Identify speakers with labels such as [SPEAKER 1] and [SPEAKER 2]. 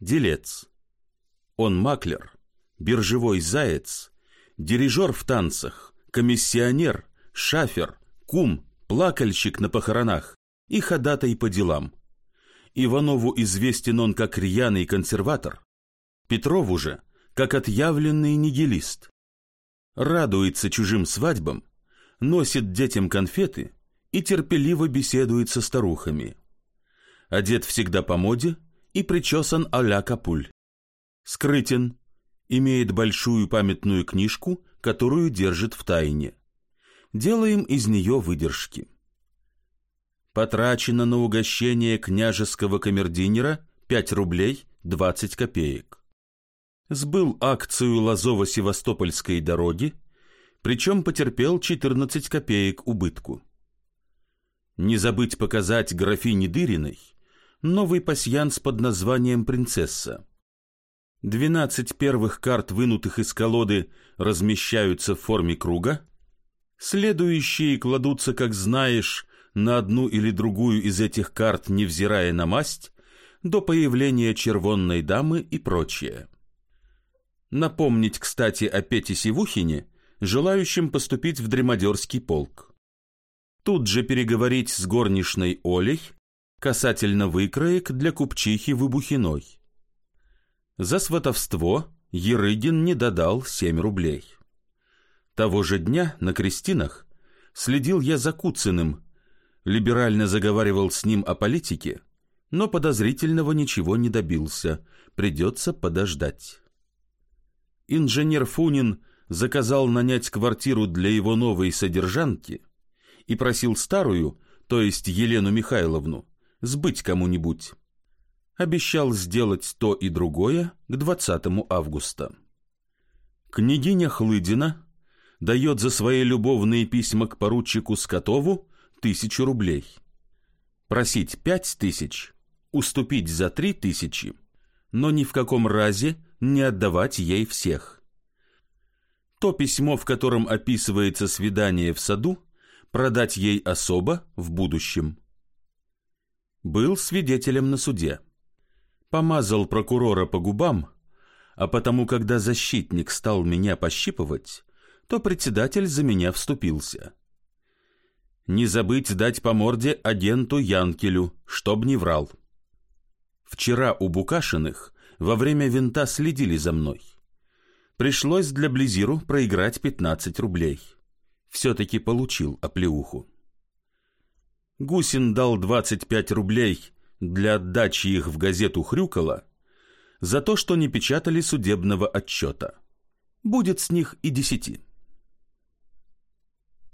[SPEAKER 1] делец. Он маклер, биржевой заяц, дирижер в танцах, комиссионер, шафер, кум, плакальщик на похоронах и ходатай по делам. Иванову известен он как рьяный консерватор, Петрову же как отъявленный нигилист. Радуется чужим свадьбам, носит детям конфеты и терпеливо беседует со старухами. Одет всегда по моде и причесан а-ля Капуль. Скрытен, имеет большую памятную книжку, которую держит в тайне. Делаем из нее выдержки. Потрачено на угощение княжеского камердинера 5 рублей 20 копеек. Сбыл акцию Лазово-Севастопольской дороги, причем потерпел 14 копеек убытку. Не забыть показать графине Дыриной новый пасьянс под названием «Принцесса». Двенадцать первых карт, вынутых из колоды, размещаются в форме круга. Следующие кладутся, как знаешь, на одну или другую из этих карт, невзирая на масть, до появления червонной дамы и прочее. Напомнить, кстати, о Пете Сивухине, желающим поступить в Дремадерский полк. Тут же переговорить с горничной Олей касательно выкроек для купчихи Выбухиной. За сватовство Ерыгин не додал семь рублей. Того же дня на крестинах следил я за Куциным, либерально заговаривал с ним о политике, но подозрительного ничего не добился, придется подождать. Инженер Фунин заказал нанять квартиру для его новой содержанки и просил старую, то есть Елену Михайловну, сбыть кому-нибудь. Обещал сделать то и другое к 20 августа. Княгиня Хлыдина дает за свои любовные письма к поручику Скотову тысячу рублей. Просить пять тысяч, уступить за три тысячи, но ни в каком разе не отдавать ей всех. То письмо, в котором описывается свидание в саду, продать ей особо в будущем. Был свидетелем на суде. Помазал прокурора по губам, а потому, когда защитник стал меня пощипывать, то председатель за меня вступился. Не забыть дать по морде агенту Янкелю, чтоб не врал. Вчера у Букашиных во время винта следили за мной. Пришлось для Близиру проиграть 15 рублей. Все-таки получил оплеуху. Гусин дал 25 рублей для отдачи их в газету «Хрюкало» за то, что не печатали судебного отчета. Будет с них и десяти.